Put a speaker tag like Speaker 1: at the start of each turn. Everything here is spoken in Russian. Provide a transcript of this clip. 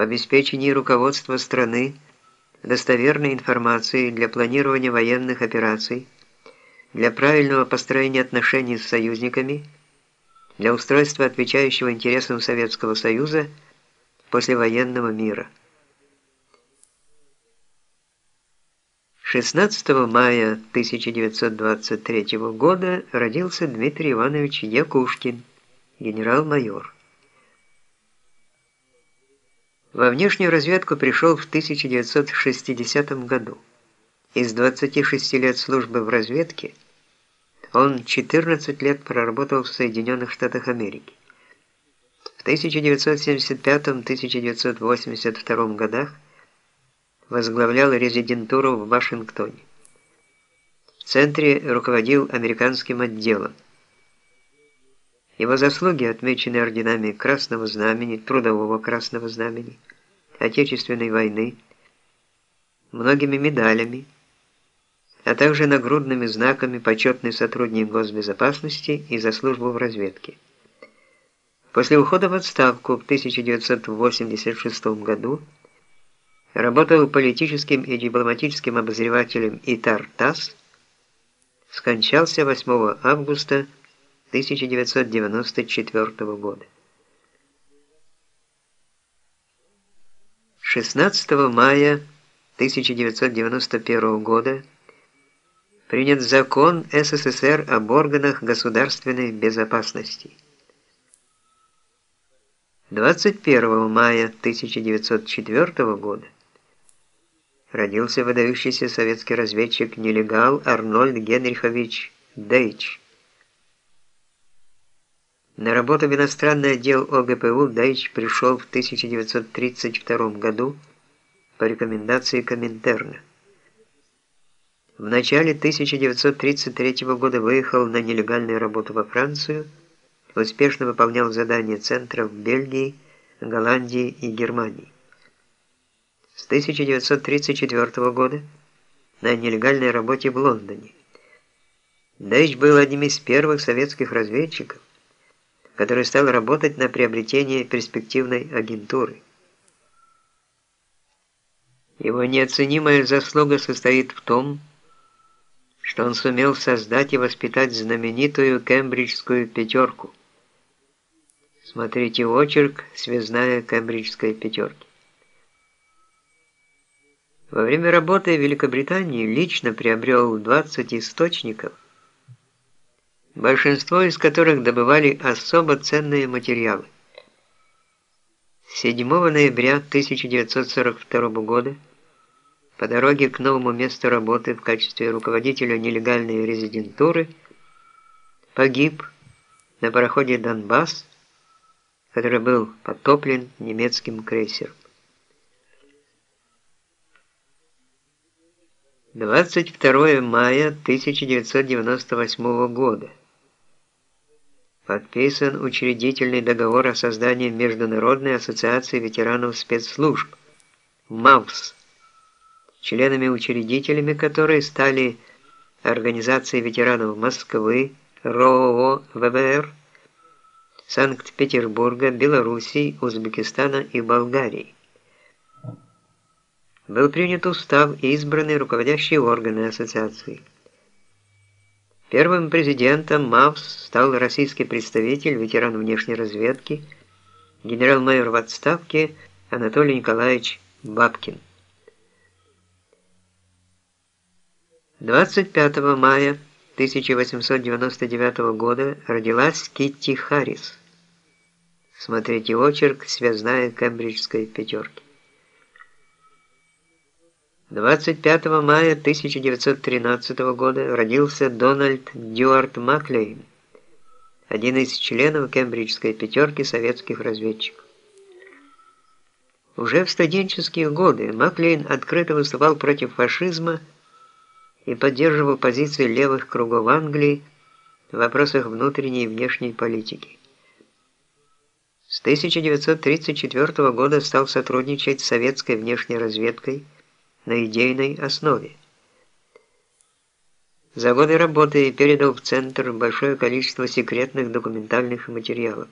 Speaker 1: обеспечении руководства страны достоверной информацией для планирования военных операций, для правильного построения отношений с союзниками, для устройства отвечающего интересам Советского Союза послевоенного мира. 16 мая 1923 года родился Дмитрий Иванович Якушкин, генерал-майор. Во внешнюю разведку пришел в 1960 году. Из 26 лет службы в разведке он 14 лет проработал в Соединенных Штатах Америки. В 1975-1982 годах возглавлял резидентуру в Вашингтоне. В центре руководил американским отделом. Его заслуги отмечены орденами Красного Знамени, Трудового Красного Знамени, Отечественной войны, многими медалями, а также нагрудными знаками «Почетный сотрудник госбезопасности» и «За службу в разведке». После ухода в отставку в 1986 году работал политическим и дипломатическим обозревателем ИТАР-ТАСС, скончался 8 августа 1994 года. 16 мая 1991 года принят закон СССР об органах государственной безопасности. 21 мая 1904 года родился выдающийся советский разведчик-нелегал Арнольд Генрихович Дейч. На работу в иностранный отдел ОГПУ Дейч пришел в 1932 году по рекомендации Коминтерна. В начале 1933 года выехал на нелегальную работу во Францию, успешно выполнял задания центров в Бельгии, Голландии и Германии. С 1934 года на нелегальной работе в Лондоне. Дэйч был одним из первых советских разведчиков, который стал работать на приобретение перспективной агентуры. Его неоценимая заслуга состоит в том, что он сумел создать и воспитать знаменитую кембриджскую пятерку. Смотрите очерк «Связная кембриджской пятерки». Во время работы в Великобритании лично приобрел 20 источников, большинство из которых добывали особо ценные материалы. 7 ноября 1942 года по дороге к новому месту работы в качестве руководителя нелегальной резидентуры погиб на пароходе «Донбасс», который был потоплен немецким крейсером. 22 мая 1998 года. Подписан учредительный договор о создании Международной ассоциации ветеранов спецслужб МАВС членами-учредителями которой стали Организация ветеранов Москвы, РОО ВВР, Санкт-Петербурга, Белоруссии, Узбекистана и Болгарии. Был принят устав и избраны руководящие органы ассоциации. Первым президентом МАВС стал российский представитель, ветеран внешней разведки, генерал-майор в отставке Анатолий Николаевич Бабкин. 25 мая 1899 года родилась Китти Харрис. Смотрите очерк «Связная кембриджской пятерки». 25 мая 1913 года родился Дональд Дюарт Маклейн, один из членов кембриджской пятерки советских разведчиков. Уже в студенческие годы Маклейн открыто выступал против фашизма и поддерживал позиции левых кругов Англии в вопросах внутренней и внешней политики. С 1934 года стал сотрудничать с советской внешней разведкой на идейной основе. За годы работы передал в Центр большое количество секретных документальных материалов.